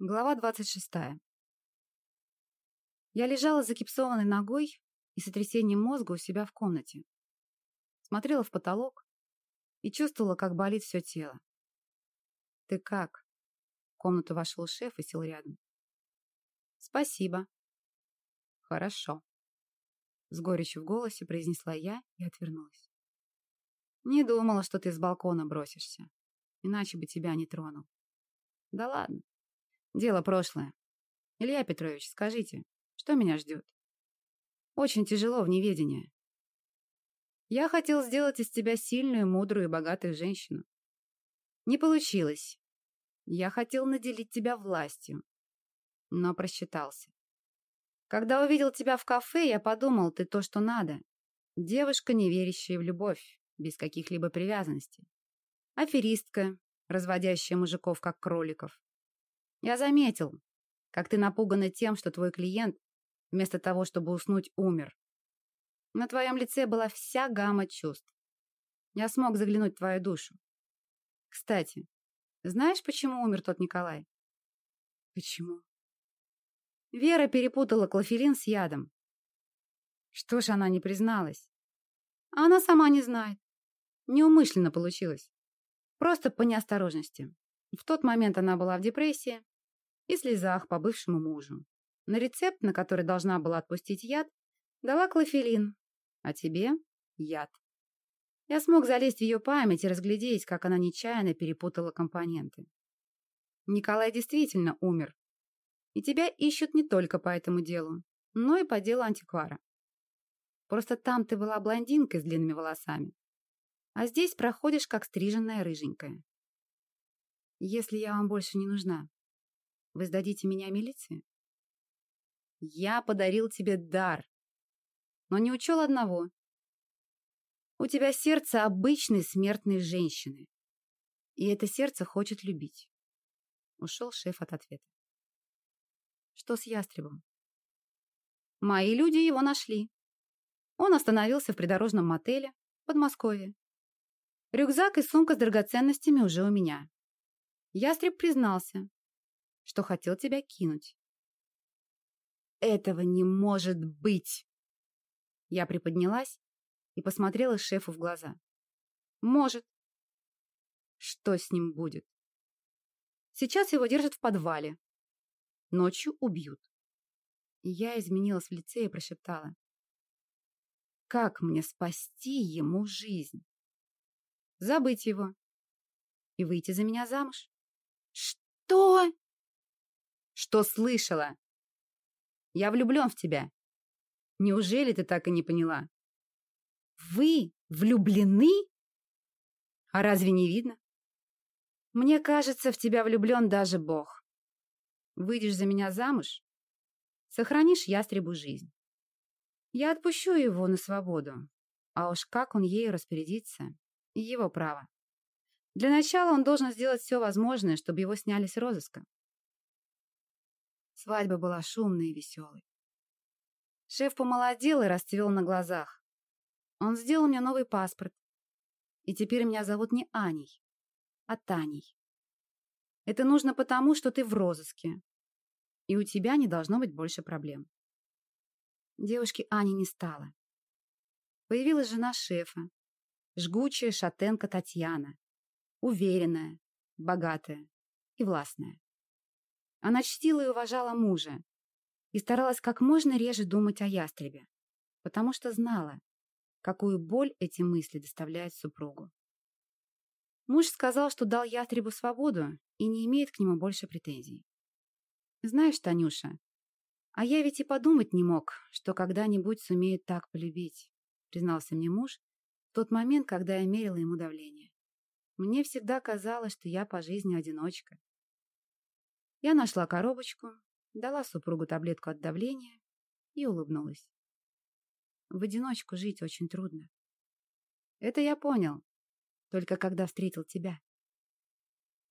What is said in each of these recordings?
Глава 26. Я лежала закипсованной ногой и сотрясением мозга у себя в комнате. Смотрела в потолок и чувствовала, как болит все тело. «Ты как?» В комнату вошел шеф и сел рядом. «Спасибо». «Хорошо», — с горечью в голосе произнесла я и отвернулась. «Не думала, что ты с балкона бросишься, иначе бы тебя не тронул». «Да ладно, Дело прошлое. Илья Петрович, скажите, что меня ждет? Очень тяжело в неведении. Я хотел сделать из тебя сильную, мудрую и богатую женщину. Не получилось. Я хотел наделить тебя властью, но просчитался. Когда увидел тебя в кафе, я подумал, ты то, что надо. Девушка, не верящая в любовь, без каких-либо привязанностей. Аферистка, разводящая мужиков как кроликов. Я заметил, как ты напугана тем, что твой клиент, вместо того, чтобы уснуть, умер. На твоем лице была вся гамма чувств. Я смог заглянуть в твою душу. Кстати, знаешь, почему умер тот Николай? Почему? Вера перепутала клофелин с ядом. Что ж она не призналась? Она сама не знает. Неумышленно получилось. Просто по неосторожности. В тот момент она была в депрессии и слезах по бывшему мужу. На рецепт, на который должна была отпустить яд, дала клофелин, а тебе – яд. Я смог залезть в ее память и разглядеть, как она нечаянно перепутала компоненты. Николай действительно умер. И тебя ищут не только по этому делу, но и по делу антиквара. Просто там ты была блондинкой с длинными волосами, а здесь проходишь как стриженная рыженькая. Если я вам больше не нужна, вы сдадите меня милиции? Я подарил тебе дар, но не учел одного. У тебя сердце обычной смертной женщины, и это сердце хочет любить. Ушел шеф от ответа. Что с ястребом? Мои люди его нашли. Он остановился в придорожном мотеле в Подмосковье. Рюкзак и сумка с драгоценностями уже у меня. Ястреб признался, что хотел тебя кинуть. Этого не может быть! Я приподнялась и посмотрела шефу в глаза. Может. Что с ним будет? Сейчас его держат в подвале. Ночью убьют. Я изменилась в лице и прошептала. Как мне спасти ему жизнь? Забыть его и выйти за меня замуж? Что? Что слышала? Я влюблен в тебя. Неужели ты так и не поняла? Вы влюблены? А разве не видно? Мне кажется, в тебя влюблен даже Бог. Выйдешь за меня замуж, сохранишь ястребу жизнь. Я отпущу его на свободу, а уж как он ею распорядится, его право. Для начала он должен сделать все возможное, чтобы его сняли с розыска. Свадьба была шумной и веселой. Шеф помолодел и расцвел на глазах. Он сделал мне новый паспорт. И теперь меня зовут не Аней, а Таней. Это нужно потому, что ты в розыске. И у тебя не должно быть больше проблем. Девушки Ани не стало. Появилась жена шефа, жгучая шатенка Татьяна, уверенная, богатая и властная. Она чтила и уважала мужа и старалась как можно реже думать о ястребе, потому что знала, какую боль эти мысли доставляют супругу. Муж сказал, что дал ястребу свободу и не имеет к нему больше претензий. «Знаешь, Танюша, а я ведь и подумать не мог, что когда-нибудь сумеет так полюбить», признался мне муж в тот момент, когда я мерила ему давление. Мне всегда казалось, что я по жизни одиночка. Я нашла коробочку, дала супругу таблетку от давления и улыбнулась. В одиночку жить очень трудно. Это я понял, только когда встретил тебя.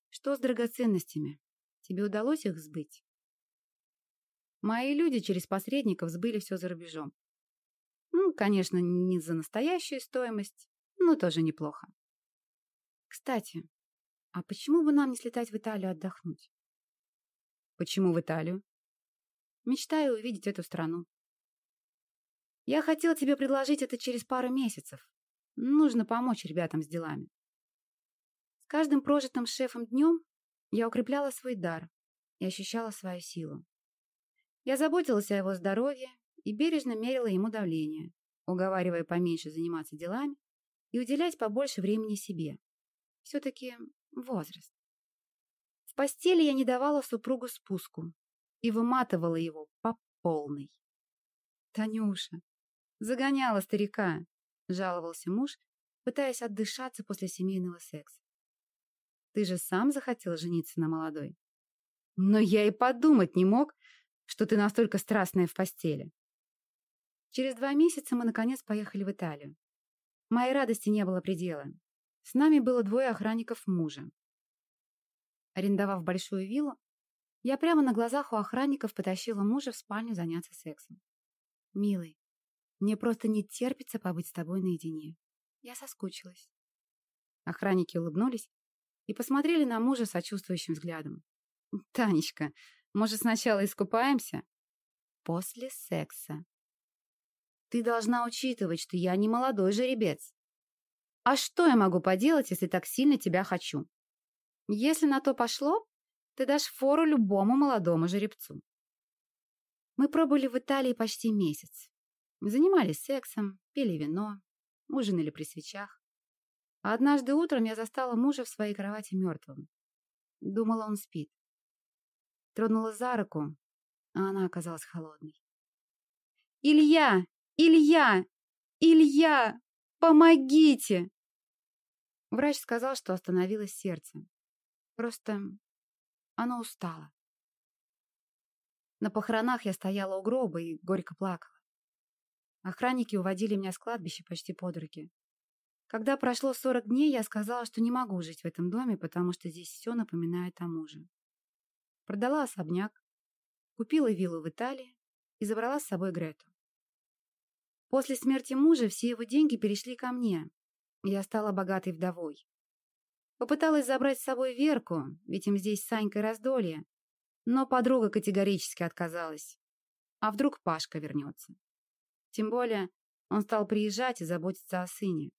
Что с драгоценностями? Тебе удалось их сбыть? Мои люди через посредников сбыли все за рубежом. Ну, конечно, не за настоящую стоимость, но тоже неплохо. Кстати, а почему бы нам не слетать в Италию отдохнуть? Почему в Италию? Мечтаю увидеть эту страну. Я хотел тебе предложить это через пару месяцев. Нужно помочь ребятам с делами. С каждым прожитым шефом днем я укрепляла свой дар и ощущала свою силу. Я заботилась о его здоровье и бережно мерила ему давление, уговаривая поменьше заниматься делами и уделять побольше времени себе. Все-таки возраст. Постели я не давала супругу спуску и выматывала его по полной. «Танюша, загоняла старика», — жаловался муж, пытаясь отдышаться после семейного секса. «Ты же сам захотел жениться на молодой?» «Но я и подумать не мог, что ты настолько страстная в постели». Через два месяца мы, наконец, поехали в Италию. Моей радости не было предела. С нами было двое охранников мужа. Арендовав большую виллу, я прямо на глазах у охранников потащила мужа в спальню заняться сексом. «Милый, мне просто не терпится побыть с тобой наедине. Я соскучилась». Охранники улыбнулись и посмотрели на мужа сочувствующим взглядом. «Танечка, может, сначала искупаемся?» «После секса», ты должна учитывать, что я не молодой жеребец. А что я могу поделать, если так сильно тебя хочу? Если на то пошло, ты дашь фору любому молодому жеребцу. Мы пробыли в Италии почти месяц. Занимались сексом, пили вино, ужинали при свечах. А однажды утром я застала мужа в своей кровати мертвым. Думала, он спит. Тронула за руку, а она оказалась холодной. «Илья! «Илья! Илья! Помогите!» Врач сказал, что остановилось сердце. Просто оно устало. На похоронах я стояла у гроба и горько плакала. Охранники уводили меня с кладбища почти под руки. Когда прошло 40 дней, я сказала, что не могу жить в этом доме, потому что здесь все напоминает о муже. Продала особняк, купила виллу в Италии и забрала с собой Грету. После смерти мужа все его деньги перешли ко мне. Я стала богатой вдовой. Попыталась забрать с собой Верку, ведь им здесь с Санькой раздолье. Но подруга категорически отказалась. А вдруг Пашка вернется? Тем более он стал приезжать и заботиться о сыне.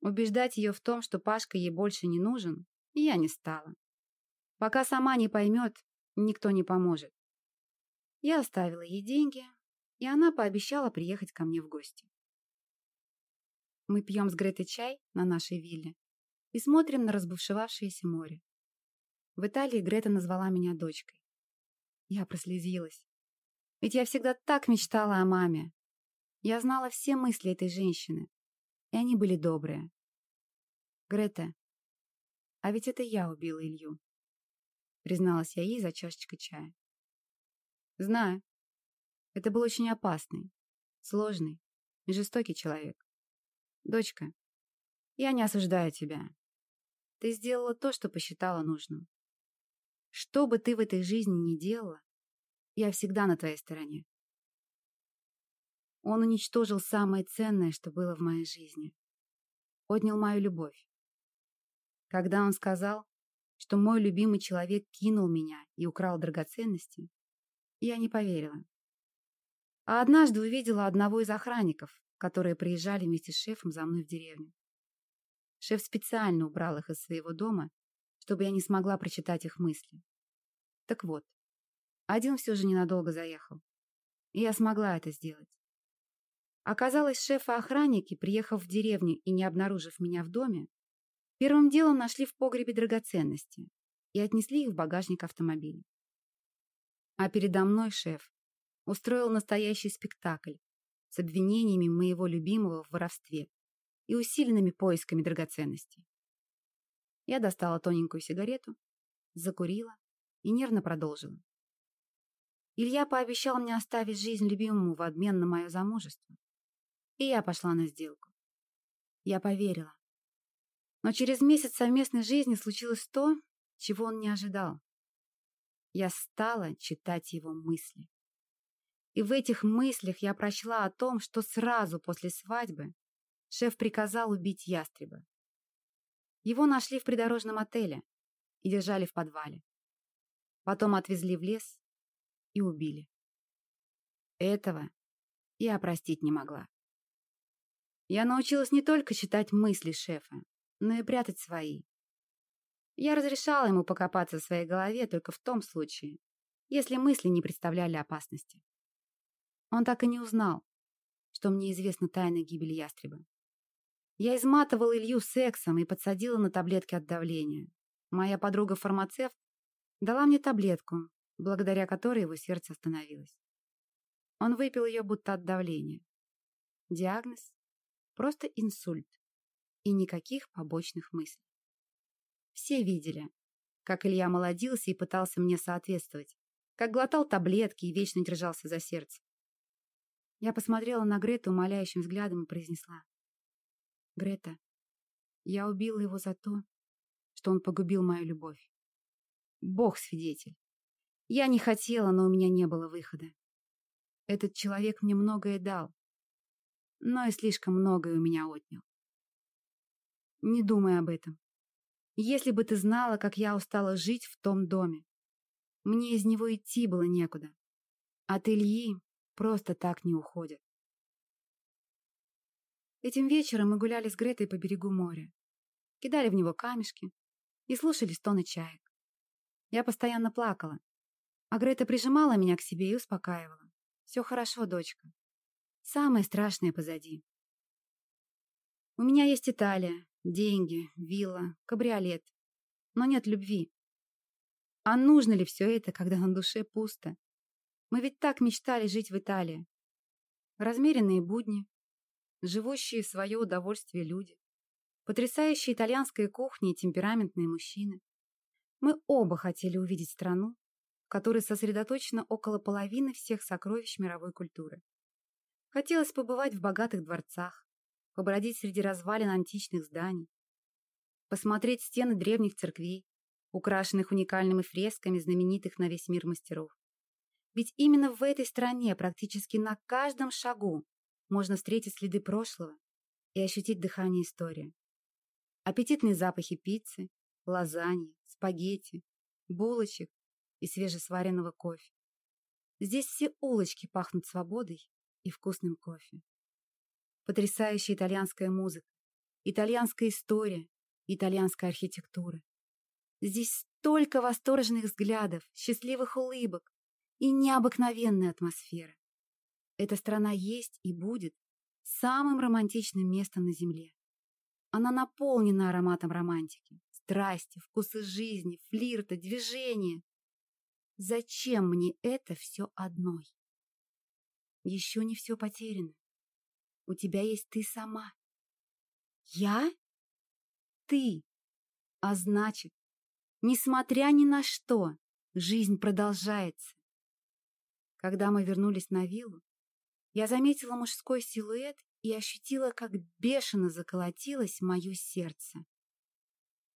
Убеждать ее в том, что Пашка ей больше не нужен, я не стала. Пока сама не поймет, никто не поможет. Я оставила ей деньги, и она пообещала приехать ко мне в гости. Мы пьем с Гретой чай на нашей вилле и смотрим на разбушевавшееся море. В Италии Грета назвала меня дочкой. Я прослезилась. Ведь я всегда так мечтала о маме. Я знала все мысли этой женщины, и они были добрые. Грета, а ведь это я убила Илью, призналась я ей за чашечкой чая. Знаю, это был очень опасный, сложный и жестокий человек. Дочка, я не осуждаю тебя. Ты сделала то, что посчитала нужным. Что бы ты в этой жизни ни делала, я всегда на твоей стороне. Он уничтожил самое ценное, что было в моей жизни. Отнял мою любовь. Когда он сказал, что мой любимый человек кинул меня и украл драгоценности, я не поверила. А однажды увидела одного из охранников, которые приезжали вместе с шефом за мной в деревню. Шеф специально убрал их из своего дома, чтобы я не смогла прочитать их мысли. Так вот, один все же ненадолго заехал. И я смогла это сделать. Оказалось, шеф и охранники, приехав в деревню и не обнаружив меня в доме, первым делом нашли в погребе драгоценности и отнесли их в багажник автомобиля. А передо мной шеф устроил настоящий спектакль с обвинениями моего любимого в воровстве и усиленными поисками драгоценностей. Я достала тоненькую сигарету, закурила и нервно продолжила. Илья пообещал мне оставить жизнь любимому в обмен на мое замужество. И я пошла на сделку. Я поверила. Но через месяц совместной жизни случилось то, чего он не ожидал. Я стала читать его мысли. И в этих мыслях я прочла о том, что сразу после свадьбы шеф приказал убить ястреба. Его нашли в придорожном отеле и держали в подвале. Потом отвезли в лес и убили. Этого я простить не могла. Я научилась не только читать мысли шефа, но и прятать свои. Я разрешала ему покопаться в своей голове только в том случае, если мысли не представляли опасности. Он так и не узнал, что мне известна тайна гибели ястреба. Я изматывала Илью сексом и подсадила на таблетки от давления. Моя подруга-фармацевт дала мне таблетку, благодаря которой его сердце остановилось. Он выпил ее будто от давления. Диагноз – просто инсульт и никаких побочных мыслей. Все видели, как Илья молодился и пытался мне соответствовать, как глотал таблетки и вечно держался за сердце. Я посмотрела на Грету умоляющим взглядом и произнесла. «Грета, я убила его за то, что он погубил мою любовь. Бог свидетель. Я не хотела, но у меня не было выхода. Этот человек мне многое дал, но и слишком многое у меня отнял. Не думай об этом. Если бы ты знала, как я устала жить в том доме. Мне из него идти было некуда. От Ильи просто так не уходят. Этим вечером мы гуляли с Гретой по берегу моря, кидали в него камешки и слушали стоны чаек. Я постоянно плакала, а Грета прижимала меня к себе и успокаивала. «Все хорошо, дочка. Самое страшное позади. У меня есть Италия, деньги, вилла, кабриолет, но нет любви. А нужно ли все это, когда на душе пусто? Мы ведь так мечтали жить в Италии. Размеренные будни, живущие в свое удовольствие люди, потрясающая итальянская кухня и темпераментные мужчины. Мы оба хотели увидеть страну, в которой сосредоточено около половины всех сокровищ мировой культуры. Хотелось побывать в богатых дворцах, побродить среди развалин античных зданий, посмотреть стены древних церквей, украшенных уникальными фресками знаменитых на весь мир мастеров. Ведь именно в этой стране практически на каждом шагу можно встретить следы прошлого и ощутить дыхание истории. Аппетитные запахи пиццы, лазаньи, спагетти, булочек и свежесваренного кофе. Здесь все улочки пахнут свободой и вкусным кофе. Потрясающая итальянская музыка, итальянская история, итальянская архитектура. Здесь столько восторженных взглядов, счастливых улыбок и необыкновенная атмосфера. Эта страна есть и будет самым романтичным местом на Земле. Она наполнена ароматом романтики, страсти, вкуса жизни, флирта, движения. Зачем мне это все одной? Еще не все потеряно. У тебя есть ты сама. Я? Ты. А значит, несмотря ни на что, жизнь продолжается. Когда мы вернулись на виллу, я заметила мужской силуэт и ощутила, как бешено заколотилось мое сердце.